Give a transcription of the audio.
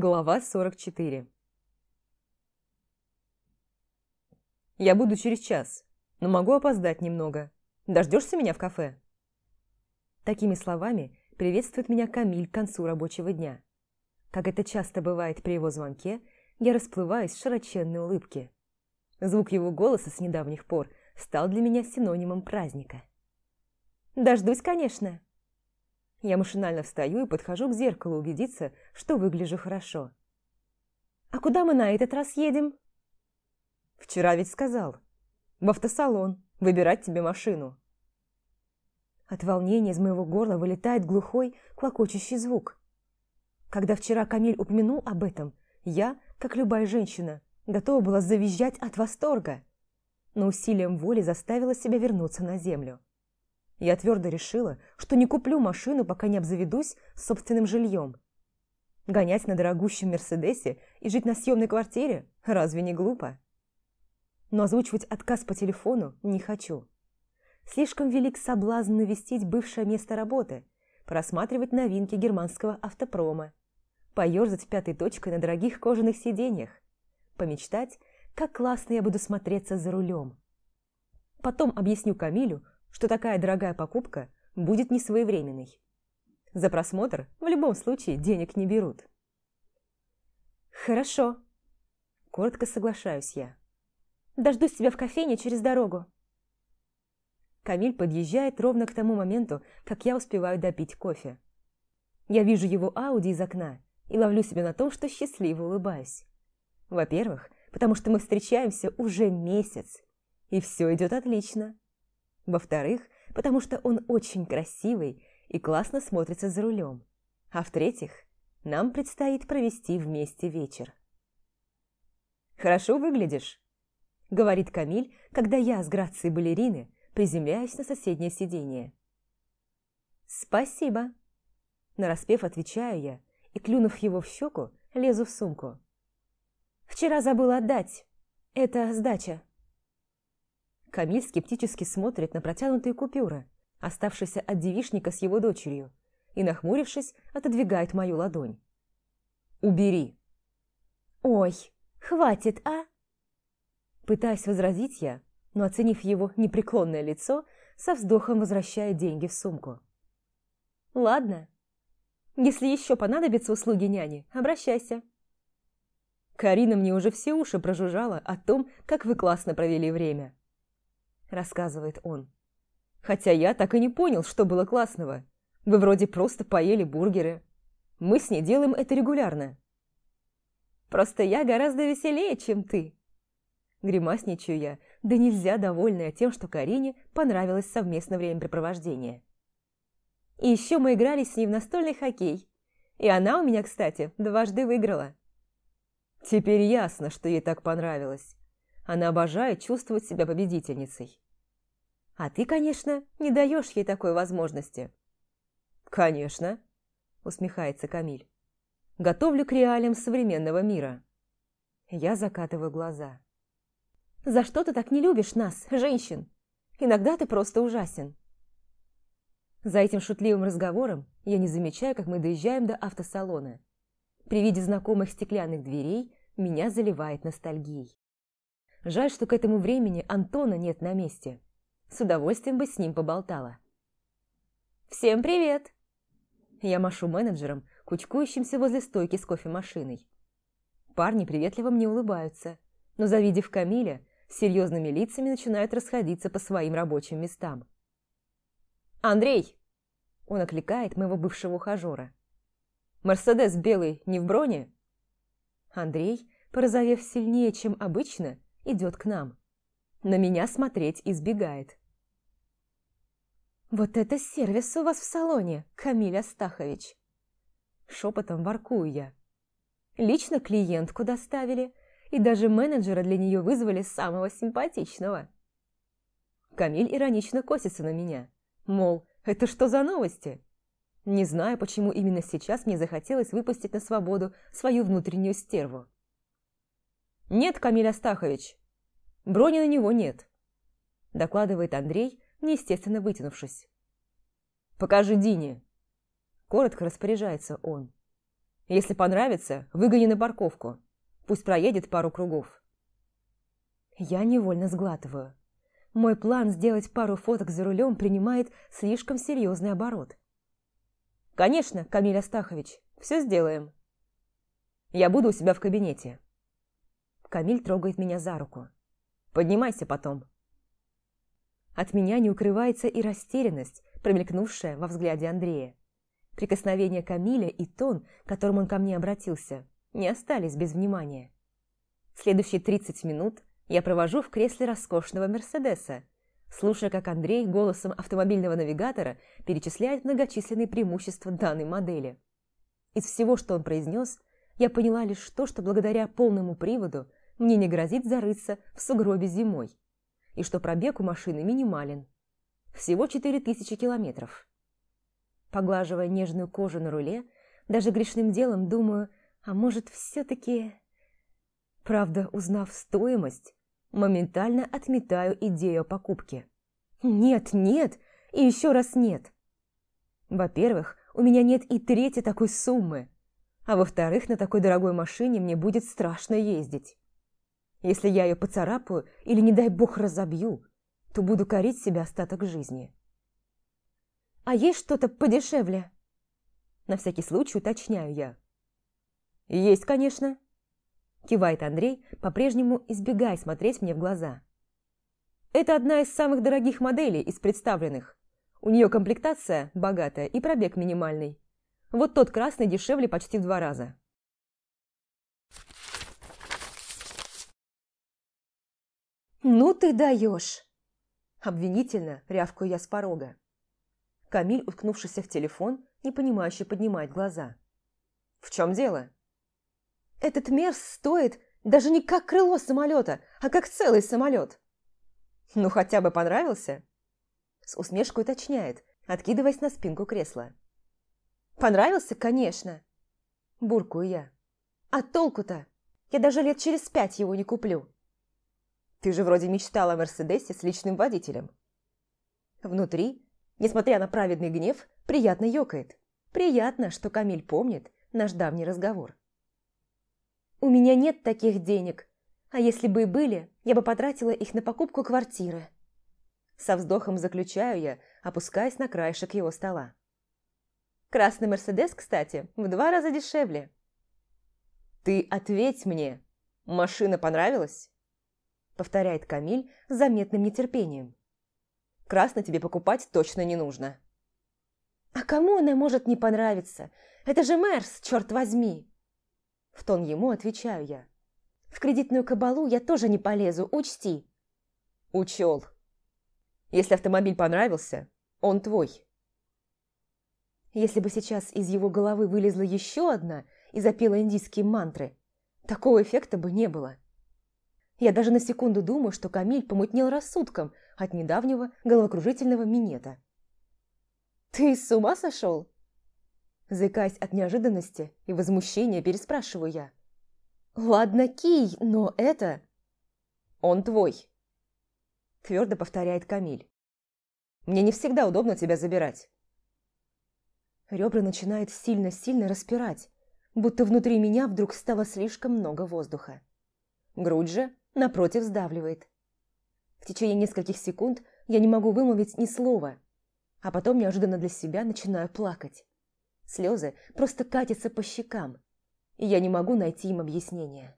Глава 44 «Я буду через час, но могу опоздать немного. Дождешься меня в кафе?» Такими словами приветствует меня Камиль к концу рабочего дня. Как это часто бывает при его звонке, я расплываюсь в широченной улыбке. Звук его голоса с недавних пор стал для меня синонимом праздника. «Дождусь, конечно!» Я машинально встаю и подхожу к зеркалу убедиться, что выгляжу хорошо. «А куда мы на этот раз едем?» «Вчера ведь сказал. В автосалон. Выбирать тебе машину». От волнения из моего горла вылетает глухой, клокочущий звук. Когда вчера Камиль упомянул об этом, я, как любая женщина, готова была завизжать от восторга, но усилием воли заставила себя вернуться на землю. Я твердо решила, что не куплю машину, пока не обзаведусь собственным жильем. Гонять на дорогущем Мерседесе и жить на съемной квартире разве не глупо? Но озвучивать отказ по телефону не хочу. Слишком велик соблазн навестить бывшее место работы, просматривать новинки германского автопрома, поерзать пятой точкой на дорогих кожаных сиденьях, помечтать, как классно я буду смотреться за рулем. Потом объясню Камилю, что такая дорогая покупка будет несвоевременной. За просмотр в любом случае денег не берут. «Хорошо», – коротко соглашаюсь я. «Дождусь тебя в кофейне через дорогу». Камиль подъезжает ровно к тому моменту, как я успеваю допить кофе. Я вижу его Ауди из окна и ловлю себя на том, что счастливо улыбаюсь. Во-первых, потому что мы встречаемся уже месяц, и все идет отлично. Во-вторых, потому что он очень красивый и классно смотрится за рулем. А в-третьих, нам предстоит провести вместе вечер. «Хорошо выглядишь», — говорит Камиль, когда я с грацией балерины приземляюсь на соседнее сиденье. «Спасибо», — нараспев отвечаю я и, клюнув его в щеку, лезу в сумку. «Вчера забыла отдать. Это сдача». Камиль скептически смотрит на протянутые купюры, оставшиеся от девишника с его дочерью, и, нахмурившись, отодвигает мою ладонь. «Убери!» «Ой, хватит, а?» Пытаясь возразить я, но, оценив его непреклонное лицо, со вздохом возвращая деньги в сумку. «Ладно. Если еще понадобятся услуги няни, обращайся». Карина мне уже все уши прожужжала о том, как вы классно провели время. – рассказывает он. «Хотя я так и не понял, что было классного. Вы вроде просто поели бургеры. Мы с ней делаем это регулярно». «Просто я гораздо веселее, чем ты». Гримасничаю я, да нельзя довольная тем, что Карине понравилось совместное времяпрепровождение. И еще мы играли с ней в настольный хоккей. И она у меня, кстати, дважды выиграла. Теперь ясно, что ей так понравилось. Она обожает чувствовать себя победительницей. А ты, конечно, не даешь ей такой возможности. Конечно, усмехается Камиль. Готовлю к реалиям современного мира. Я закатываю глаза. За что ты так не любишь нас, женщин? Иногда ты просто ужасен. За этим шутливым разговором я не замечаю, как мы доезжаем до автосалона. При виде знакомых стеклянных дверей меня заливает ностальгией. Жаль, что к этому времени Антона нет на месте. С удовольствием бы с ним поболтала. «Всем привет!» Я машу менеджером, кучкующимся возле стойки с кофемашиной. Парни приветливо мне улыбаются, но, завидев Камиля, с серьезными лицами начинают расходиться по своим рабочим местам. «Андрей!» Он окликает моего бывшего ухажера. «Мерседес белый не в броне?» Андрей, порозовев сильнее, чем обычно, идет к нам. На меня смотреть избегает. «Вот это сервис у вас в салоне, Камиль Астахович!» Шепотом воркую я. Лично клиентку доставили, и даже менеджера для нее вызвали самого симпатичного. Камиль иронично косится на меня. Мол, это что за новости? Не знаю, почему именно сейчас мне захотелось выпустить на свободу свою внутреннюю стерву. «Нет, Камиль Астахович, брони на него нет», – докладывает Андрей, неестественно вытянувшись. «Покажи Дине», – коротко распоряжается он. Если понравится, выгони на парковку. Пусть проедет пару кругов. Я невольно сглатываю. Мой план сделать пару фоток за рулем принимает слишком серьезный оборот. «Конечно, Камиль Астахович, все сделаем. Я буду у себя в кабинете». Камиль трогает меня за руку. «Поднимайся потом». От меня не укрывается и растерянность, промелькнувшая во взгляде Андрея. Прикосновение Камиля и тон, которым он ко мне обратился, не остались без внимания. Следующие 30 минут я провожу в кресле роскошного Мерседеса, слушая, как Андрей голосом автомобильного навигатора перечисляет многочисленные преимущества данной модели. Из всего, что он произнес, я поняла лишь то, что благодаря полному приводу мне не грозит зарыться в сугробе зимой, и что пробег у машины минимален. Всего 4000 километров. Поглаживая нежную кожу на руле, даже грешным делом думаю, а может все-таки... Правда, узнав стоимость, моментально отметаю идею о покупке. Нет, нет и еще раз нет. Во-первых, у меня нет и трети такой суммы. А во-вторых, на такой дорогой машине мне будет страшно ездить. Если я ее поцарапаю или, не дай бог, разобью, то буду корить себя остаток жизни. «А есть что-то подешевле?» На всякий случай уточняю я. «Есть, конечно», Кивает Андрей, по-прежнему избегая смотреть мне в глаза. Это одна из самых дорогих моделей из представленных. У нее комплектация богатая и пробег минимальный. Вот тот красный дешевле почти в два раза. «Ну ты даешь!» Обвинительно рявкаю я с порога. Камиль, уткнувшийся в телефон, непонимающе поднимает глаза. «В чем дело?» Этот мерз стоит даже не как крыло самолета, а как целый самолет. Ну, хотя бы понравился? С усмешкой уточняет, откидываясь на спинку кресла. Понравился, конечно. Буркую я. А толку-то? Я даже лет через пять его не куплю. Ты же вроде мечтала о Мерседесе с личным водителем. Внутри, несмотря на праведный гнев, приятно ёкает. Приятно, что Камиль помнит наш давний разговор. У меня нет таких денег, а если бы и были, я бы потратила их на покупку квартиры. Со вздохом заключаю я, опускаясь на краешек его стола. Красный Мерседес, кстати, в два раза дешевле. «Ты ответь мне, машина понравилась?» Повторяет Камиль с заметным нетерпением. «Красный тебе покупать точно не нужно». «А кому она может не понравиться? Это же Мерс, черт возьми!» В тон ему отвечаю я. В кредитную кабалу я тоже не полезу, учти. Учел. Если автомобиль понравился, он твой. Если бы сейчас из его головы вылезла еще одна и запела индийские мантры, такого эффекта бы не было. Я даже на секунду думаю, что Камиль помутнел рассудком от недавнего головокружительного минета. «Ты с ума сошел?» Заикаясь от неожиданности и возмущения, переспрашиваю я. «Ладно, Кий, но это...» «Он твой», – твердо повторяет Камиль. «Мне не всегда удобно тебя забирать». Ребра начинают сильно-сильно распирать, будто внутри меня вдруг стало слишком много воздуха. Грудь же, напротив, сдавливает. В течение нескольких секунд я не могу вымолвить ни слова, а потом неожиданно для себя начинаю плакать. Слезы просто катятся по щекам, и я не могу найти им объяснения.